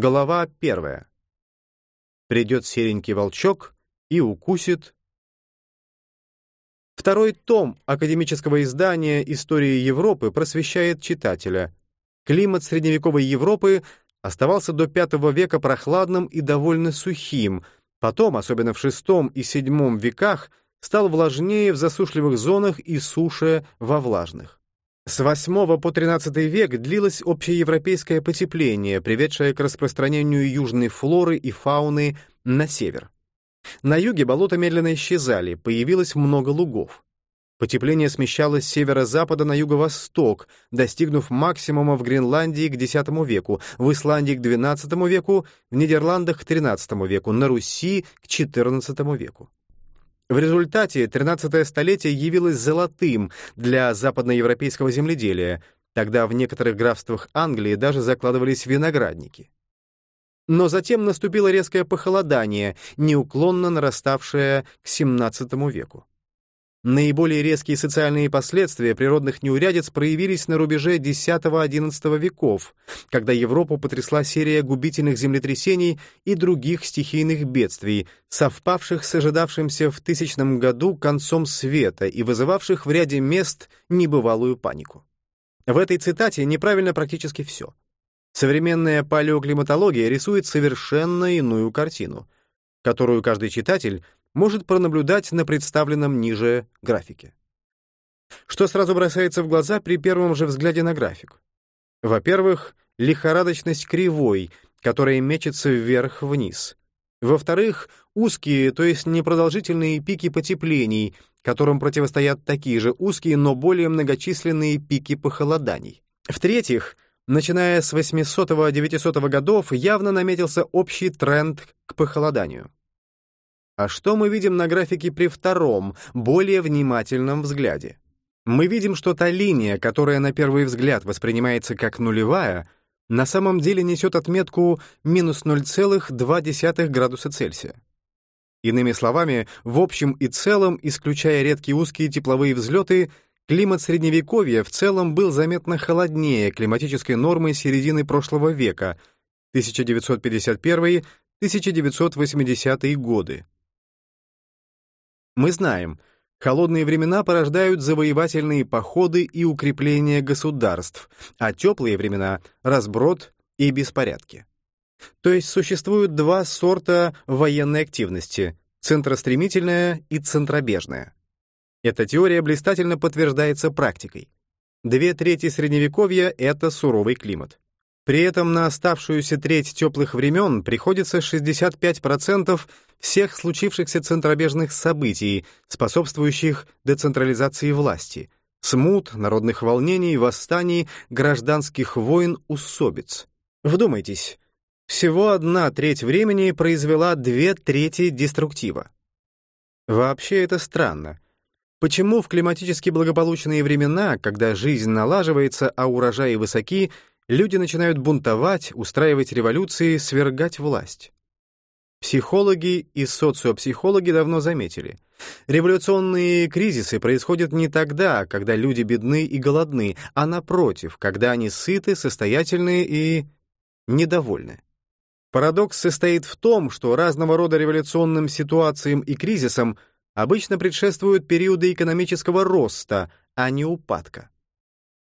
Глава первая. Придет серенький волчок и укусит. Второй том академического издания «История Европы» просвещает читателя. Климат средневековой Европы оставался до V века прохладным и довольно сухим, потом, особенно в VI и VII веках, стал влажнее в засушливых зонах и суше во влажных. С VIII по XIII век длилось общеевропейское потепление, приведшее к распространению южной флоры и фауны на север. На юге болота медленно исчезали, появилось много лугов. Потепление смещалось с северо-запада на юго-восток, достигнув максимума в Гренландии к X веку, в Исландии к XII веку, в Нидерландах к XIII веку, на Руси к XIV веку. В результате 13 столетие явилось золотым для западноевропейского земледелия. Тогда в некоторых графствах Англии даже закладывались виноградники. Но затем наступило резкое похолодание, неуклонно нараставшее к XVII веку. Наиболее резкие социальные последствия природных неурядиц проявились на рубеже X-XI веков, когда Европу потрясла серия губительных землетрясений и других стихийных бедствий, совпавших с ожидавшимся в тысячном году концом света и вызывавших в ряде мест небывалую панику. В этой цитате неправильно практически все. Современная палеоклиматология рисует совершенно иную картину, которую каждый читатель может пронаблюдать на представленном ниже графике. Что сразу бросается в глаза при первом же взгляде на график? Во-первых, лихорадочность кривой, которая мечется вверх-вниз. Во-вторых, узкие, то есть непродолжительные пики потеплений, которым противостоят такие же узкие, но более многочисленные пики похолоданий. В-третьих, начиная с 800-900 годов явно наметился общий тренд к похолоданию. А что мы видим на графике при втором, более внимательном взгляде? Мы видим, что та линия, которая на первый взгляд воспринимается как нулевая, на самом деле несет отметку минус 0,2 градуса Цельсия. Иными словами, в общем и целом, исключая редкие узкие тепловые взлеты, климат Средневековья в целом был заметно холоднее климатической нормы середины прошлого века, 1951-1980 годы. Мы знаем, холодные времена порождают завоевательные походы и укрепление государств, а теплые времена — разброд и беспорядки. То есть существуют два сорта военной активности — центростремительная и центробежная. Эта теория блистательно подтверждается практикой. Две трети Средневековья — это суровый климат. При этом на оставшуюся треть теплых времен приходится 65% всех случившихся центробежных событий, способствующих децентрализации власти, смут, народных волнений, восстаний, гражданских войн, усобиц. Вдумайтесь, всего одна треть времени произвела две трети деструктива. Вообще это странно. Почему в климатически благополучные времена, когда жизнь налаживается, а урожаи высоки, люди начинают бунтовать, устраивать революции, свергать власть? Психологи и социопсихологи давно заметили. Революционные кризисы происходят не тогда, когда люди бедны и голодны, а напротив, когда они сыты, состоятельны и недовольны. Парадокс состоит в том, что разного рода революционным ситуациям и кризисам обычно предшествуют периоды экономического роста, а не упадка.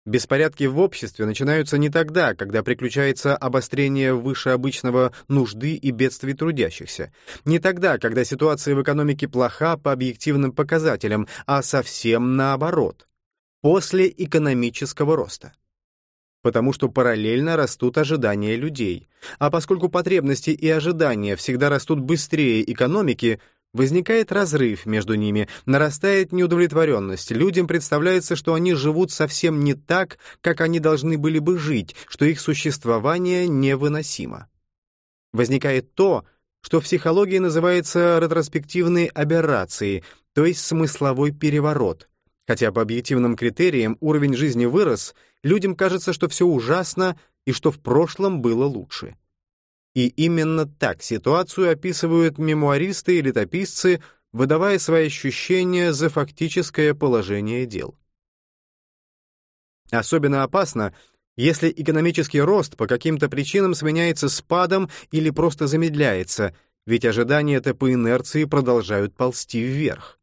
Беспорядки в обществе начинаются не тогда, когда приключается обострение выше обычного нужды и бедствий трудящихся, не тогда, когда ситуация в экономике плоха по объективным показателям, а совсем наоборот, после экономического роста. Потому что параллельно растут ожидания людей. А поскольку потребности и ожидания всегда растут быстрее экономики, Возникает разрыв между ними, нарастает неудовлетворенность. Людям представляется, что они живут совсем не так, как они должны были бы жить, что их существование невыносимо. Возникает то, что в психологии называется ретроспективной аберрацией, то есть смысловой переворот. Хотя по объективным критериям уровень жизни вырос, людям кажется, что все ужасно и что в прошлом было лучше. И именно так ситуацию описывают мемуаристы и летописцы, выдавая свои ощущения за фактическое положение дел. Особенно опасно, Если экономический рост по каким-то причинам сменяется спадом или просто замедляется, ведь ожидания-то по инерции продолжают ползти вверх.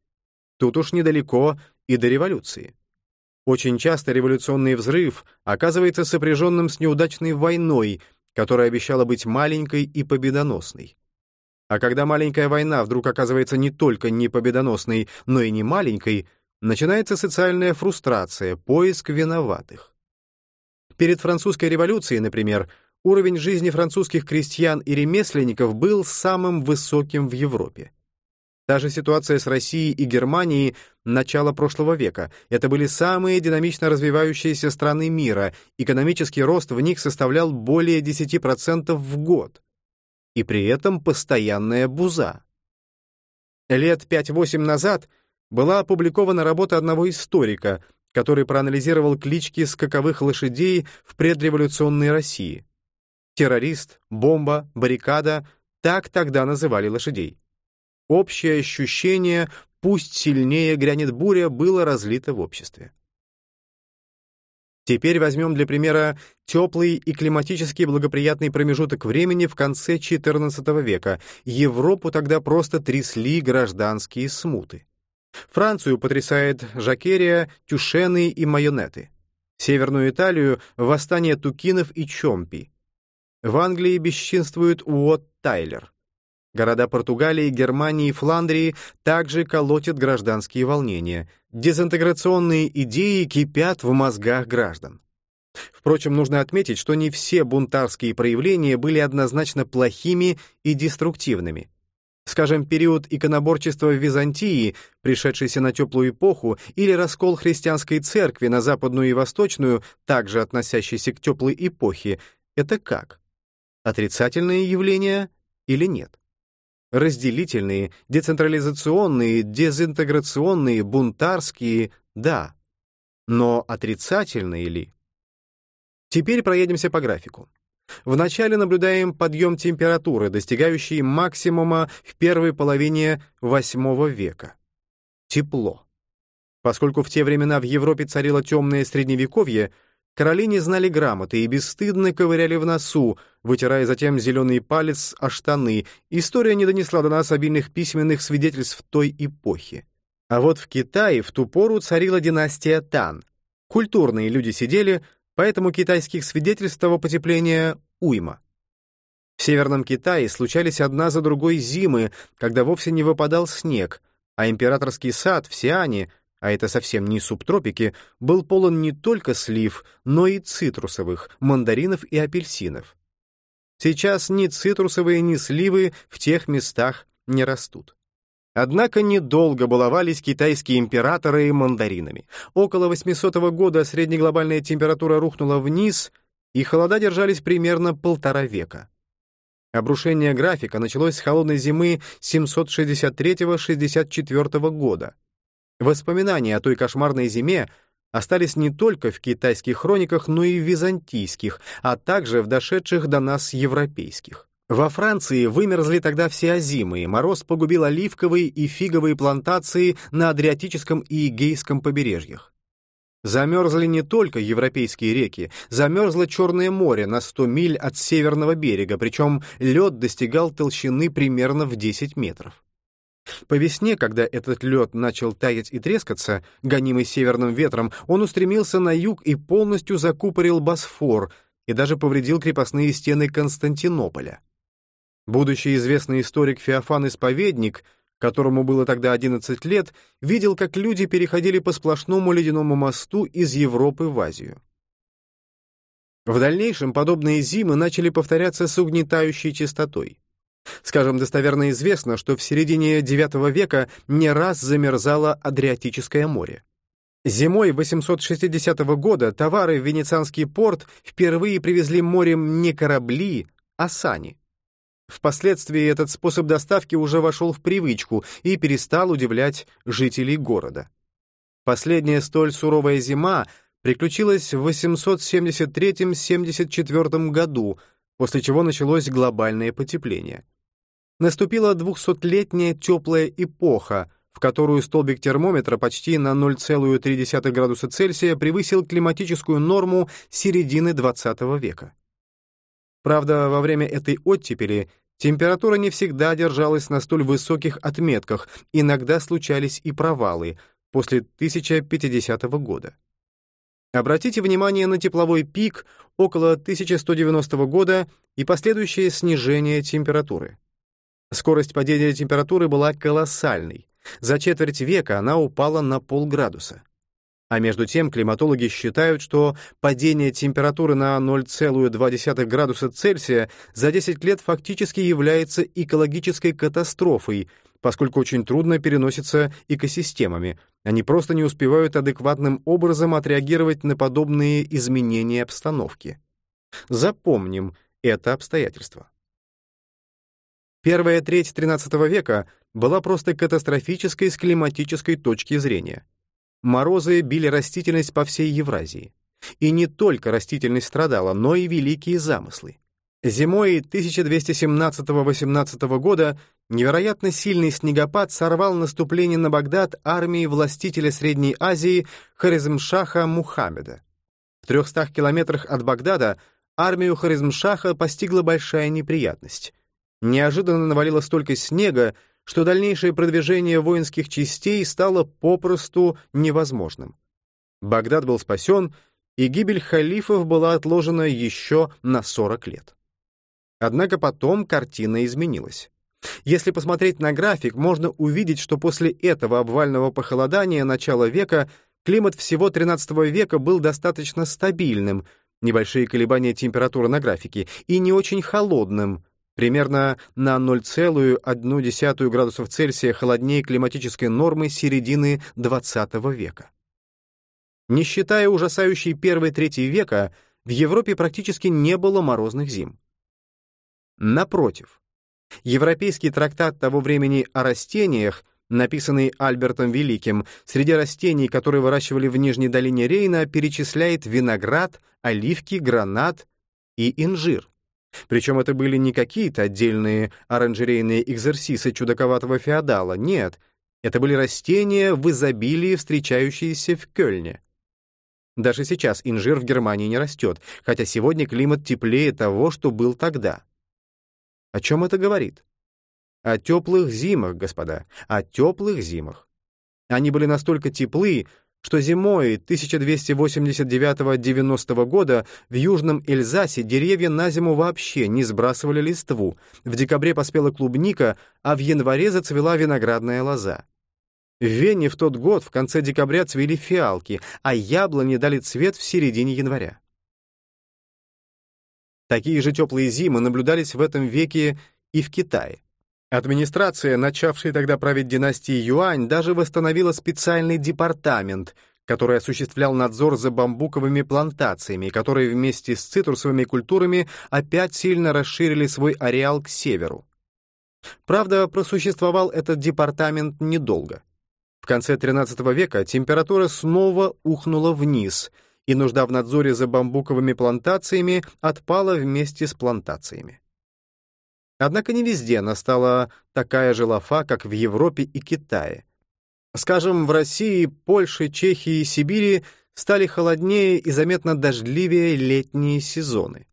Тут уж недалеко и до революции. Очень часто революционный взрыв оказывается сопряженным с неудачной войной, которая обещала быть маленькой и победоносной. А когда маленькая война вдруг оказывается не только не победоносной, но и не маленькой, начинается социальная фрустрация, поиск виноватых. Перед французской революцией, например, уровень жизни французских крестьян и ремесленников был самым высоким в Европе. Та же ситуация с Россией и Германией начала прошлого века. Это были самые динамично развивающиеся страны мира. Экономический рост в них составлял более 10% в год. И при этом постоянная буза. Лет 5-8 назад была опубликована работа одного историка, который проанализировал клички скаковых лошадей в предреволюционной России. Террорист, бомба, баррикада — так тогда называли лошадей. Общее ощущение «пусть сильнее грянет буря» было разлито в обществе. Теперь возьмем для примера теплый и климатически благоприятный промежуток времени в конце XIV века. Европу тогда просто трясли гражданские смуты. Францию потрясает жакерия, тюшены и майонеты. Северную Италию — восстание тукинов и чомпи. В Англии бесчинствует Уотт Тайлер. Города Португалии, Германии и Фландрии также колотят гражданские волнения. Дезинтеграционные идеи кипят в мозгах граждан. Впрочем, нужно отметить, что не все бунтарские проявления были однозначно плохими и деструктивными. Скажем, период иконоборчества в Византии, пришедшийся на теплую эпоху, или раскол христианской церкви на западную и восточную, также относящийся к теплой эпохе, это как? Отрицательные явления или нет? Разделительные, децентрализационные, дезинтеграционные, бунтарские — да. Но отрицательные ли? Теперь проедемся по графику. Вначале наблюдаем подъем температуры, достигающий максимума в первой половине VIII века. Тепло. Поскольку в те времена в Европе царило темное средневековье, Короли не знали грамоты и бесстыдно ковыряли в носу, вытирая затем зеленый палец о штаны. История не донесла до нас обильных письменных свидетельств той эпохи. А вот в Китае в ту пору царила династия Тан. Культурные люди сидели, поэтому китайских свидетельств того потепления уйма. В Северном Китае случались одна за другой зимы, когда вовсе не выпадал снег, а императорский сад в Сиане — а это совсем не субтропики, был полон не только слив, но и цитрусовых, мандаринов и апельсинов. Сейчас ни цитрусовые, ни сливы в тех местах не растут. Однако недолго баловались китайские императоры мандаринами. Около 800 года среднеглобальная температура рухнула вниз, и холода держались примерно полтора века. Обрушение графика началось с холодной зимы 763-64 года. Воспоминания о той кошмарной зиме остались не только в китайских хрониках, но и в византийских, а также в дошедших до нас европейских. Во Франции вымерзли тогда все озимые, мороз погубил оливковые и фиговые плантации на Адриатическом и Эгейском побережьях. Замерзли не только европейские реки, замерзло Черное море на 100 миль от северного берега, причем лед достигал толщины примерно в 10 метров. По весне, когда этот лед начал таять и трескаться, гонимый северным ветром, он устремился на юг и полностью закупорил Босфор и даже повредил крепостные стены Константинополя. Будущий известный историк Феофан Исповедник, которому было тогда 11 лет, видел, как люди переходили по сплошному ледяному мосту из Европы в Азию. В дальнейшем подобные зимы начали повторяться с угнетающей частотой. Скажем, достоверно известно, что в середине IX века не раз замерзало Адриатическое море. Зимой 860 года товары в Венецианский порт впервые привезли морем не корабли, а сани. Впоследствии этот способ доставки уже вошел в привычку и перестал удивлять жителей города. Последняя столь суровая зима приключилась в 873-74 году, после чего началось глобальное потепление. Наступила двухсотлетняя теплая эпоха, в которую столбик термометра почти на 0,3 градуса Цельсия превысил климатическую норму середины XX века. Правда, во время этой оттепели температура не всегда держалась на столь высоких отметках, иногда случались и провалы после 1050 года. Обратите внимание на тепловой пик около 1190 года и последующее снижение температуры. Скорость падения температуры была колоссальной. За четверть века она упала на полградуса. А между тем климатологи считают, что падение температуры на 0,2 градуса Цельсия за 10 лет фактически является экологической катастрофой, поскольку очень трудно переносится экосистемами. Они просто не успевают адекватным образом отреагировать на подобные изменения обстановки. Запомним это обстоятельство. Первая треть XIII века была просто катастрофической с климатической точки зрения. Морозы били растительность по всей Евразии. И не только растительность страдала, но и великие замыслы. Зимой 1217-18 года невероятно сильный снегопад сорвал наступление на Багдад армии властителя Средней Азии Харизмшаха Мухаммеда. В 300 километрах от Багдада армию Харизмшаха постигла большая неприятность — Неожиданно навалило столько снега, что дальнейшее продвижение воинских частей стало попросту невозможным. Багдад был спасен, и гибель халифов была отложена еще на 40 лет. Однако потом картина изменилась. Если посмотреть на график, можно увидеть, что после этого обвального похолодания начала века климат всего XIII века был достаточно стабильным, небольшие колебания температуры на графике, и не очень холодным, примерно на 0,1 градусов Цельсия холоднее климатической нормы середины XX века. Не считая ужасающей первой-третьей века, в Европе практически не было морозных зим. Напротив, европейский трактат того времени о растениях, написанный Альбертом Великим, среди растений, которые выращивали в Нижней долине Рейна, перечисляет виноград, оливки, гранат и инжир. Причем это были не какие-то отдельные оранжерейные экзерсисы чудаковатого феодала, нет, это были растения в изобилии, встречающиеся в Кёльне. Даже сейчас инжир в Германии не растет, хотя сегодня климат теплее того, что был тогда. О чем это говорит? О теплых зимах, господа, о теплых зимах. Они были настолько теплы, что зимой 1289-90 года в Южном Эльзасе деревья на зиму вообще не сбрасывали листву, в декабре поспела клубника, а в январе зацвела виноградная лоза. В Вене в тот год в конце декабря цвели фиалки, а яблони дали цвет в середине января. Такие же теплые зимы наблюдались в этом веке и в Китае. Администрация, начавшая тогда править династии Юань, даже восстановила специальный департамент, который осуществлял надзор за бамбуковыми плантациями, которые вместе с цитрусовыми культурами опять сильно расширили свой ареал к северу. Правда, просуществовал этот департамент недолго. В конце XIII века температура снова ухнула вниз, и нужда в надзоре за бамбуковыми плантациями отпала вместе с плантациями. Однако не везде настала такая же лафа, как в Европе и Китае. Скажем, в России, Польше, Чехии и Сибири стали холоднее и заметно дождливее летние сезоны.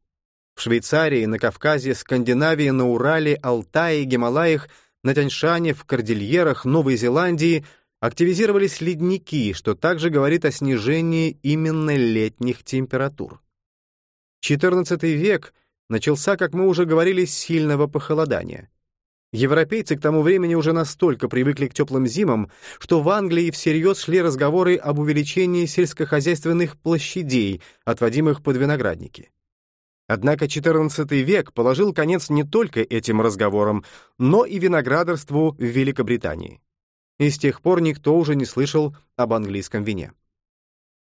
В Швейцарии, на Кавказе, Скандинавии, на Урале, Алтае, Гималаях, на Тяньшане, в Кордильерах, Новой Зеландии активизировались ледники, что также говорит о снижении именно летних температур. XIV век начался, как мы уже говорили, с сильного похолодания. Европейцы к тому времени уже настолько привыкли к теплым зимам, что в Англии всерьез шли разговоры об увеличении сельскохозяйственных площадей, отводимых под виноградники. Однако XIV век положил конец не только этим разговорам, но и виноградарству в Великобритании. И с тех пор никто уже не слышал об английском вине.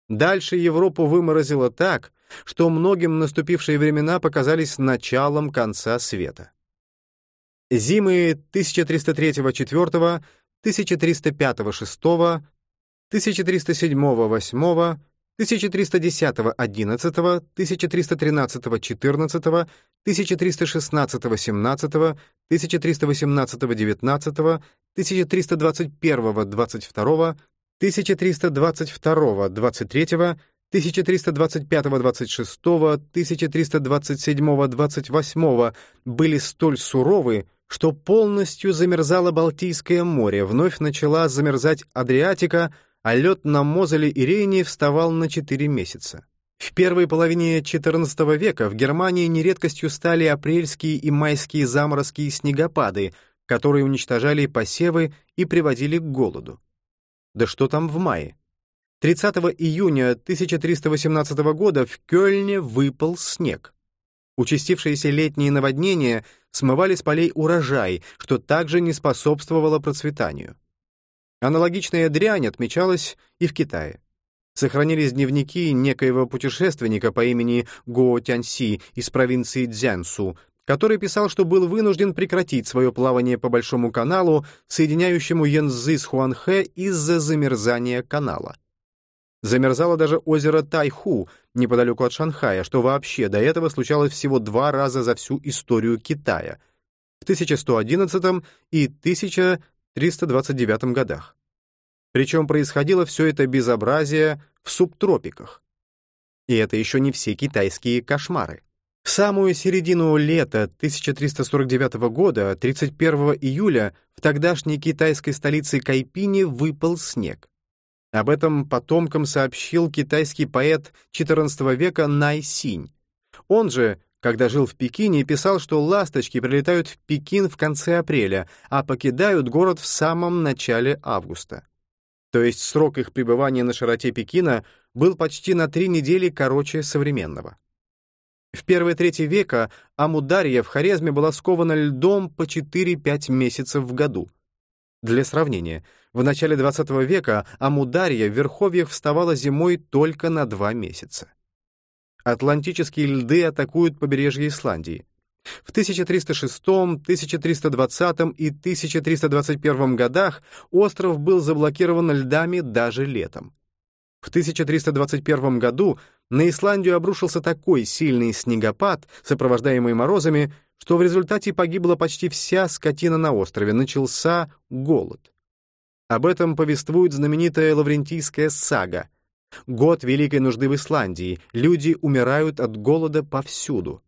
Дальше Европу выморозило так, что многим наступившие времена показались началом конца света. Зимы 1303-4, 1305-6, 1307-8, 1310-11, 1313-14, 1316-17, 1318-19, 1321-22, 1322-23, 1325-26, 1327-28 были столь суровы, что полностью замерзало Балтийское море, вновь начала замерзать Адриатика, а лед на Мозеле и Рейне вставал на 4 месяца. В первой половине XIV века в Германии нередкостью стали апрельские и майские заморозки и снегопады, которые уничтожали посевы и приводили к голоду. Да что там в мае? 30 июня 1318 года в Кёльне выпал снег. Участившиеся летние наводнения смывали с полей урожай, что также не способствовало процветанию. Аналогичная дрянь отмечалась и в Китае. Сохранились дневники некоего путешественника по имени Го Тяньси из провинции Цзянсу, который писал, что был вынужден прекратить свое плавание по Большому каналу, соединяющему Янцзы с Хуанхэ из-за замерзания канала. Замерзало даже озеро Тайху, неподалеку от Шанхая, что вообще до этого случалось всего два раза за всю историю Китая — в 1111 и 1329 годах. Причем происходило все это безобразие в субтропиках. И это еще не все китайские кошмары. В самую середину лета 1349 года, 31 июля, в тогдашней китайской столице Кайпине выпал снег. Об этом потомкам сообщил китайский поэт XIV века Най Синь. Он же, когда жил в Пекине, писал, что ласточки прилетают в Пекин в конце апреля, а покидают город в самом начале августа. То есть срок их пребывания на широте Пекина был почти на три недели короче современного. В первые трети века Амударья в Хорезме была скована льдом по 4-5 месяцев в году. Для сравнения, в начале XX века Амударья в Верховьях вставала зимой только на два месяца. Атлантические льды атакуют побережье Исландии. В 1306, 1320 и 1321 годах остров был заблокирован льдами даже летом. В 1321 году на Исландию обрушился такой сильный снегопад, сопровождаемый морозами, что в результате погибла почти вся скотина на острове, начался голод. Об этом повествует знаменитая лаврентийская сага. Год великой нужды в Исландии, люди умирают от голода повсюду.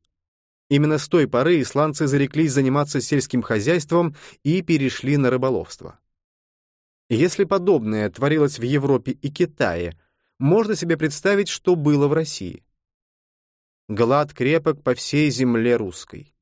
Именно с той поры исландцы зареклись заниматься сельским хозяйством и перешли на рыболовство. Если подобное творилось в Европе и Китае, можно себе представить, что было в России. Глад крепок по всей земле русской.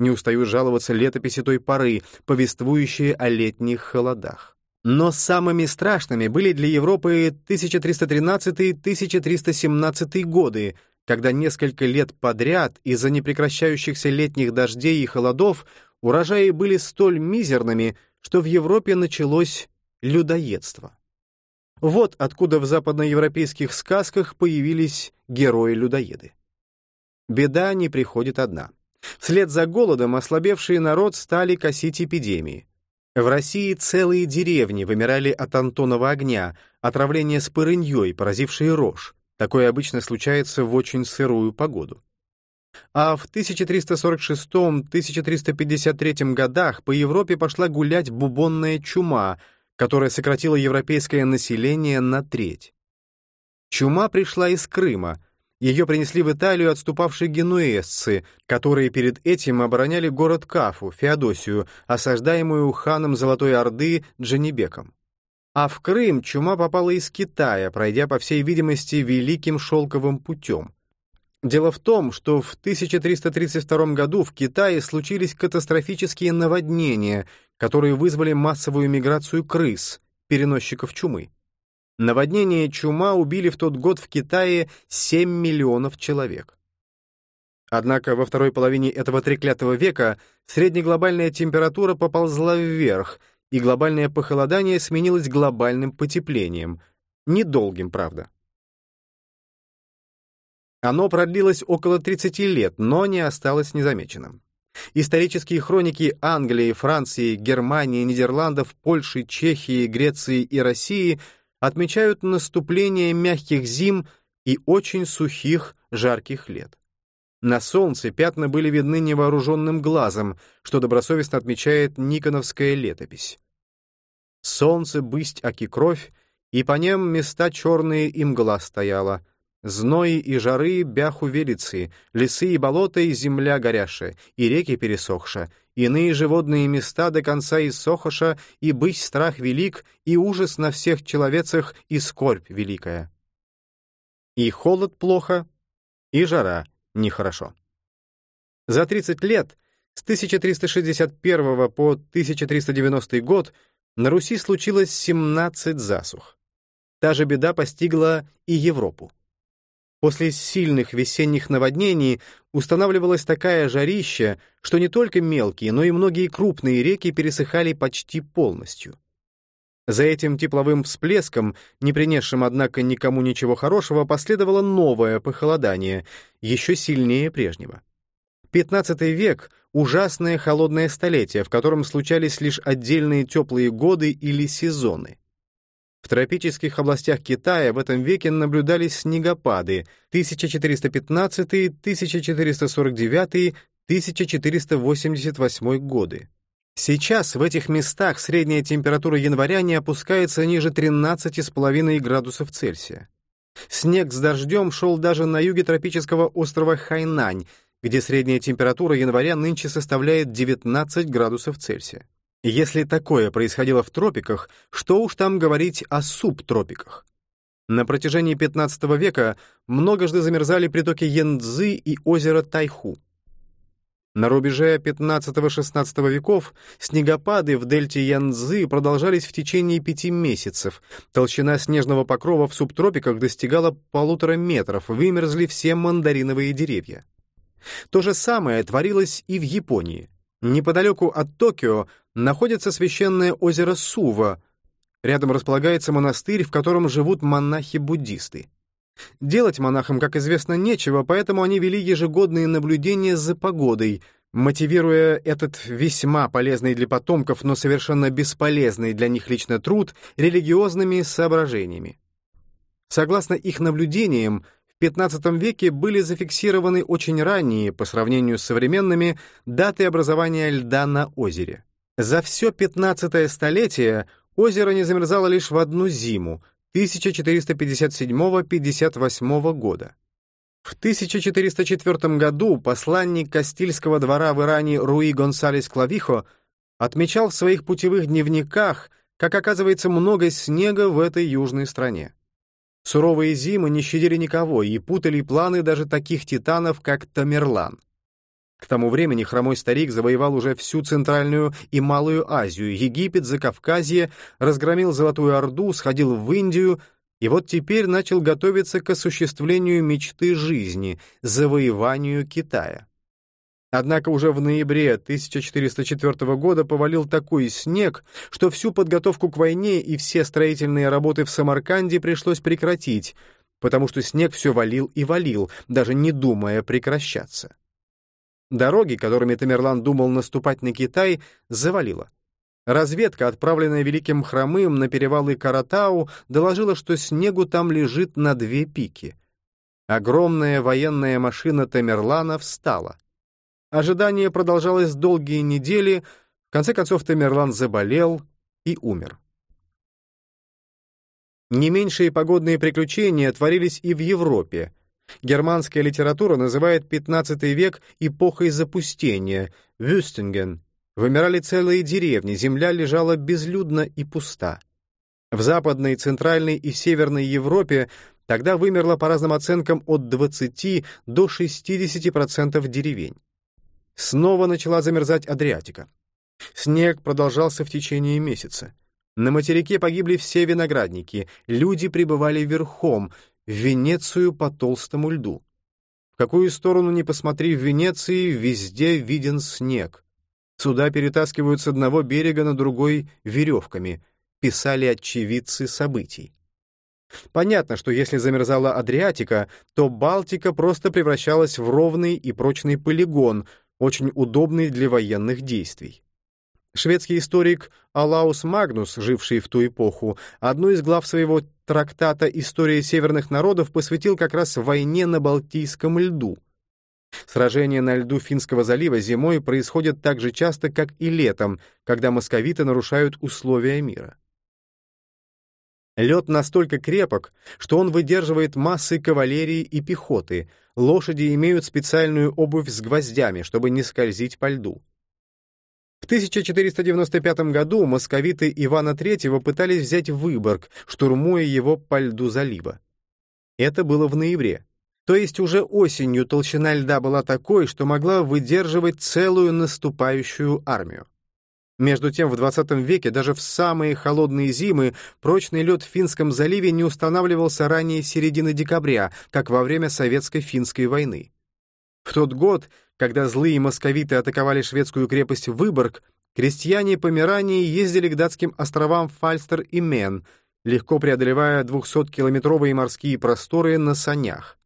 Не устаю жаловаться летописи той поры, повествующие о летних холодах. Но самыми страшными были для Европы 1313-1317 годы, когда несколько лет подряд из-за непрекращающихся летних дождей и холодов урожаи были столь мизерными, что в Европе началось людоедство. Вот откуда в западноевропейских сказках появились герои-людоеды. Беда не приходит одна. Вслед за голодом ослабевший народ стали косить эпидемии. В России целые деревни вымирали от Антонова огня, отравления спырыньей, поразившей рожь. Такое обычно случается в очень сырую погоду. А в 1346-1353 годах по Европе пошла гулять бубонная чума, которая сократила европейское население на треть. Чума пришла из Крыма, ее принесли в Италию отступавшие генуэзцы, которые перед этим обороняли город Кафу, Феодосию, осаждаемую ханом Золотой Орды Джанибеком. А в Крым чума попала из Китая, пройдя, по всей видимости, Великим Шелковым путем. Дело в том, что в 1332 году в Китае случились катастрофические наводнения, которые вызвали массовую миграцию крыс, переносчиков чумы. Наводнение чума убили в тот год в Китае 7 миллионов человек. Однако во второй половине этого треклятого века среднеглобальная температура поползла вверх, и глобальное похолодание сменилось глобальным потеплением. Недолгим, правда. Оно продлилось около 30 лет, но не осталось незамеченным. Исторические хроники Англии, Франции, Германии, Нидерландов, Польши, Чехии, Греции и России — отмечают наступление мягких зим и очень сухих, жарких лет. На солнце пятна были видны невооруженным глазом, что добросовестно отмечает Никоновская летопись. Солнце, бысть, аки кровь, и по нем места черные и мгла стояла. Знои и жары бяху велицы, лесы и болота и земля горяша, и реки пересохша, иные животные места до конца иссохоша, и быть страх велик, и ужас на всех человецах, и скорбь великая. И холод плохо, и жара нехорошо. За 30 лет, с 1361 по 1390 год, на Руси случилось 17 засух. Та же беда постигла и Европу. После сильных весенних наводнений устанавливалась такая жарища, что не только мелкие, но и многие крупные реки пересыхали почти полностью. За этим тепловым всплеском, не принесшим, однако, никому ничего хорошего, последовало новое похолодание, еще сильнее прежнего. XV век — ужасное холодное столетие, в котором случались лишь отдельные теплые годы или сезоны. В тропических областях Китая в этом веке наблюдались снегопады 1415, 1449, 1488 годы. Сейчас в этих местах средняя температура января не опускается ниже 13,5 градусов Цельсия. Снег с дождем шел даже на юге тропического острова Хайнань, где средняя температура января нынче составляет 19 градусов Цельсия. Если такое происходило в тропиках, что уж там говорить о субтропиках. На протяжении XV века многожды замерзали притоки Янцзы и озеро Тайху. На рубеже XV-XVI веков снегопады в дельте Янцзы продолжались в течение пяти месяцев. Толщина снежного покрова в субтропиках достигала полутора метров, вымерзли все мандариновые деревья. То же самое творилось и в Японии. Неподалеку от Токио находится священное озеро Сува. Рядом располагается монастырь, в котором живут монахи-буддисты. Делать монахам, как известно, нечего, поэтому они вели ежегодные наблюдения за погодой, мотивируя этот весьма полезный для потомков, но совершенно бесполезный для них лично труд религиозными соображениями. Согласно их наблюдениям, в XV веке были зафиксированы очень ранние, по сравнению с современными, даты образования льда на озере. За все 15 столетие озеро не замерзало лишь в одну зиму, 1457-58 года. В 1404 году посланник Кастильского двора в Иране Руи Гонсалес Клавихо отмечал в своих путевых дневниках, как оказывается много снега в этой южной стране. Суровые зимы не щадили никого и путали планы даже таких титанов, как Тамерлан. К тому времени хромой старик завоевал уже всю Центральную и Малую Азию, Египет, Закавказье, разгромил Золотую Орду, сходил в Индию, и вот теперь начал готовиться к осуществлению мечты жизни — завоеванию Китая. Однако уже в ноябре 1404 года повалил такой снег, что всю подготовку к войне и все строительные работы в Самарканде пришлось прекратить, потому что снег все валил и валил, даже не думая прекращаться. Дороги, которыми Тамерлан думал наступать на Китай, завалило. Разведка, отправленная Великим Хромым на перевалы Каратау, доложила, что снегу там лежит на две пики. Огромная военная машина Тамерлана встала. Ожидание продолжалось долгие недели, в конце концов Тамерлан заболел и умер. Не меньшие погодные приключения творились и в Европе, Германская литература называет XV век эпохой запустения, Вюстинген. Вымирали целые деревни, земля лежала безлюдна и пуста. В Западной, Центральной и Северной Европе тогда вымерло по разным оценкам от 20 до 60% деревень. Снова начала замерзать Адриатика. Снег продолжался в течение месяца. На материке погибли все виноградники, люди пребывали верхом, в Венецию по толстому льду. В какую сторону ни посмотри в Венеции, везде виден снег. Суда перетаскивают с одного берега на другой веревками, писали очевидцы событий. Понятно, что если замерзала Адриатика, то Балтика просто превращалась в ровный и прочный полигон, очень удобный для военных действий. Шведский историк Алаус Магнус, живший в ту эпоху, одну из глав своего трактата «История северных народов» посвятил как раз войне на Балтийском льду. Сражения на льду Финского залива зимой происходят так же часто, как и летом, когда московиты нарушают условия мира. Лед настолько крепок, что он выдерживает массы кавалерии и пехоты. Лошади имеют специальную обувь с гвоздями, чтобы не скользить по льду. В 1495 году московиты Ивана III пытались взять Выборг, штурмуя его по льду залива. Это было в ноябре. То есть уже осенью толщина льда была такой, что могла выдерживать целую наступающую армию. Между тем, в 20 веке даже в самые холодные зимы прочный лед в Финском заливе не устанавливался ранее середины декабря, как во время Советско-финской войны. В тот год, когда злые московиты атаковали шведскую крепость Выборг, крестьяне Померании ездили к датским островам Фальстер и Мен, легко преодолевая 200-километровые морские просторы на санях.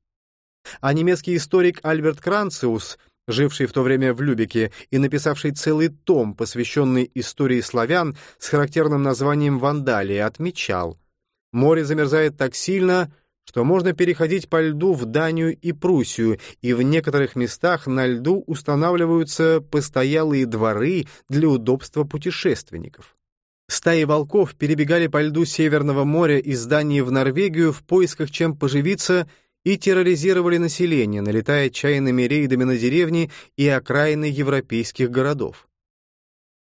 А немецкий историк Альберт Кранциус — живший в то время в Любике и написавший целый том, посвященный истории славян с характерным названием «Вандалия», отмечал, «Море замерзает так сильно, что можно переходить по льду в Данию и Пруссию, и в некоторых местах на льду устанавливаются постоялые дворы для удобства путешественников». Стаи волков перебегали по льду Северного моря из Дании в Норвегию в поисках чем поживиться – и терроризировали население, налетая чайными рейдами на деревни и окраины европейских городов.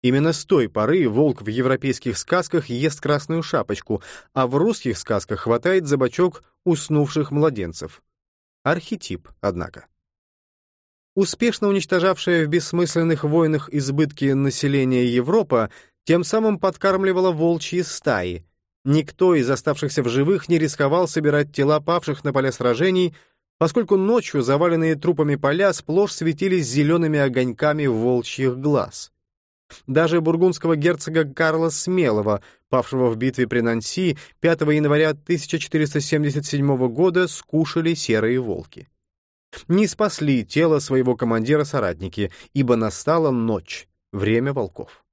Именно с той поры волк в европейских сказках ест красную шапочку, а в русских сказках хватает за бочок уснувших младенцев. Архетип, однако. Успешно уничтожавшая в бессмысленных войнах избытки населения Европа тем самым подкармливала волчьи стаи, Никто из оставшихся в живых не рисковал собирать тела павших на поля сражений, поскольку ночью заваленные трупами поля сплошь светились зелеными огоньками волчьих глаз. Даже бургундского герцога Карла Смелого, павшего в битве при Нанси 5 января 1477 года, скушали серые волки. Не спасли тело своего командира соратники, ибо настала ночь, время волков.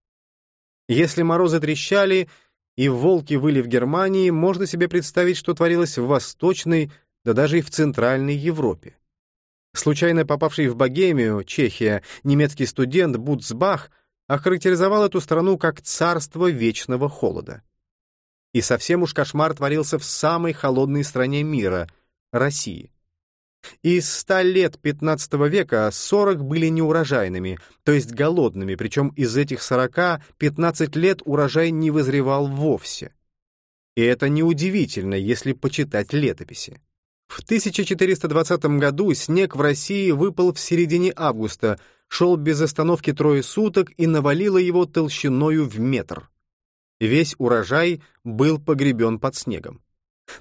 Если морозы трещали, и волки выли в Германии, можно себе представить, что творилось в Восточной, да даже и в Центральной Европе. Случайно попавший в Богемию, Чехия, немецкий студент Буцбах охарактеризовал эту страну как царство вечного холода. И совсем уж кошмар творился в самой холодной стране мира — России. Из ста лет XV века 40 были неурожайными, то есть голодными, причем из этих 40 15 лет урожай не вызревал вовсе. И это неудивительно, если почитать летописи. В 1420 году снег в России выпал в середине августа, шел без остановки трое суток и навалило его толщиною в метр. Весь урожай был погребен под снегом.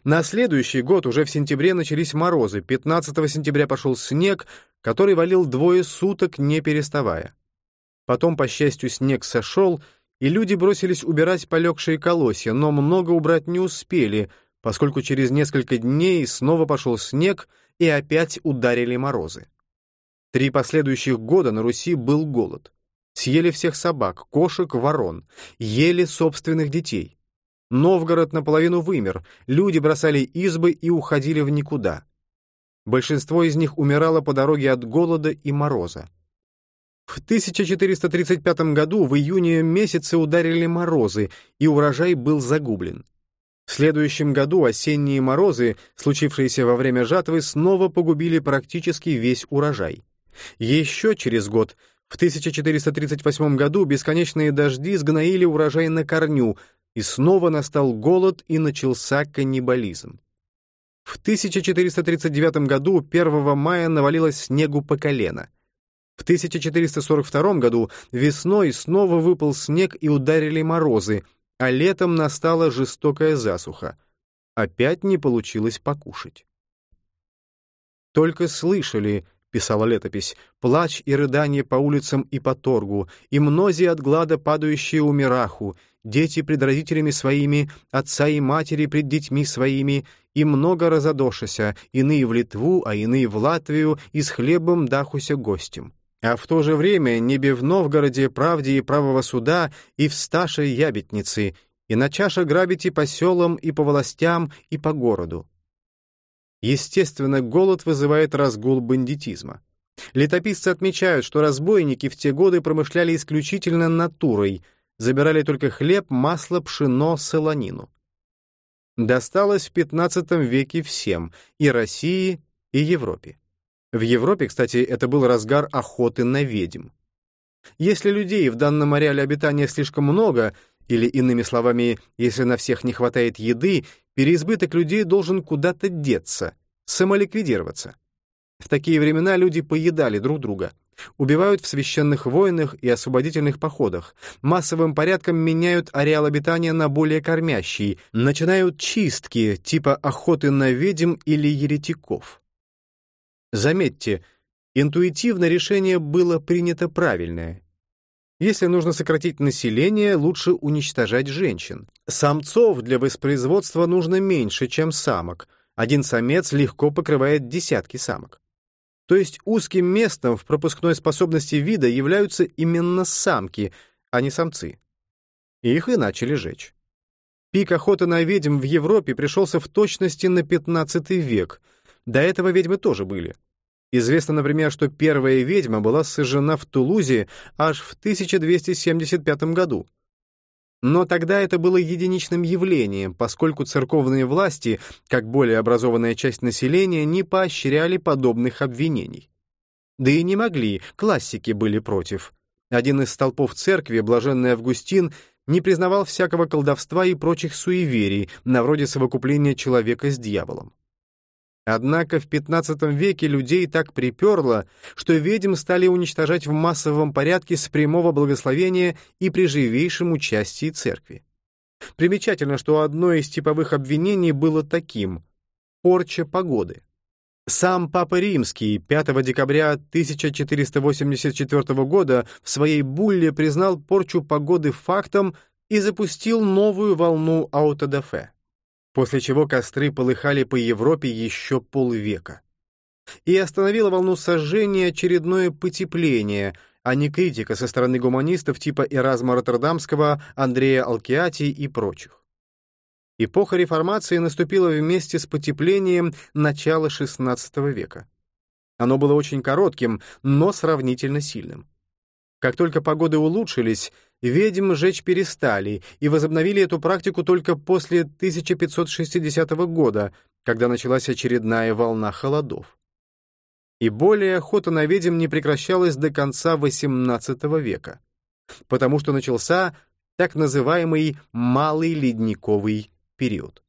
На следующий год, уже в сентябре, начались морозы. 15 сентября пошел снег, который валил двое суток, не переставая. Потом, по счастью, снег сошел, и люди бросились убирать полегшие колосья, но много убрать не успели, поскольку через несколько дней снова пошел снег, и опять ударили морозы. Три последующих года на Руси был голод. Съели всех собак, кошек, ворон, ели собственных детей. Новгород наполовину вымер, люди бросали избы и уходили в никуда. Большинство из них умирало по дороге от голода и мороза. В 1435 году в июне месяце ударили морозы, и урожай был загублен. В следующем году осенние морозы, случившиеся во время жатвы, снова погубили практически весь урожай. Еще через год, в 1438 году, бесконечные дожди сгноили урожай на корню, и снова настал голод и начался каннибализм. В 1439 году 1 мая навалилось снегу по колено. В 1442 году весной снова выпал снег и ударили морозы, а летом настала жестокая засуха. Опять не получилось покушать. Только слышали, — писала летопись, — плач и рыдание по улицам и по торгу, и мнози от глада падающие у мираху, дети пред родителями своими, отца и матери пред детьми своими, и много разодошася, иные в Литву, а иные в Латвию, и с хлебом дахуся гостем. А в то же время небе в Новгороде правде и правого суда и в сташе ябедницы, и на чаша грабите по селам и по властям и по городу. Естественно, голод вызывает разгул бандитизма. Летописцы отмечают, что разбойники в те годы промышляли исключительно натурой, забирали только хлеб, масло, пшено, солонину. Досталось в XV веке всем — и России, и Европе. В Европе, кстати, это был разгар охоты на ведьм. Если людей в данном ареале обитания слишком много, или, иными словами, если на всех не хватает еды, переизбыток людей должен куда-то деться, самоликвидироваться. В такие времена люди поедали друг друга, убивают в священных войнах и освободительных походах, массовым порядком меняют ареал обитания на более кормящий, начинают чистки типа охоты на ведьм или еретиков. Заметьте, интуитивно решение было принято правильное. Если нужно сократить население, лучше уничтожать женщин. Самцов для воспроизводства нужно меньше, чем самок. Один самец легко покрывает десятки самок. То есть узким местом в пропускной способности вида являются именно самки, а не самцы. Их и начали жечь. Пик охоты на ведьм в Европе пришелся в точности на 15 век. До этого ведьмы тоже были. Известно, например, что первая ведьма была сожжена в Тулузе аж в 1275 году. Но тогда это было единичным явлением, поскольку церковные власти, как более образованная часть населения, не поощряли подобных обвинений. Да и не могли, классики были против. Один из столпов церкви, блаженный Августин, не признавал всякого колдовства и прочих суеверий, на вроде совокупления человека с дьяволом. Однако в XV веке людей так приперло, что ведьм стали уничтожать в массовом порядке с прямого благословения и при живейшем участии церкви. Примечательно, что одно из типовых обвинений было таким — порча погоды. Сам Папа Римский 5 декабря 1484 года в своей булле признал порчу погоды фактом и запустил новую волну аутодафе после чего костры полыхали по Европе еще полвека. И остановило волну сожжения очередное потепление, а не критика со стороны гуманистов типа Эразма Роттердамского, Андрея Алкиати и прочих. Эпоха реформации наступила вместе с потеплением начала XVI века. Оно было очень коротким, но сравнительно сильным. Как только погоды улучшились, ведьм жечь перестали и возобновили эту практику только после 1560 года, когда началась очередная волна холодов. И более охота на ведьм не прекращалась до конца XVIII века, потому что начался так называемый «малый ледниковый период».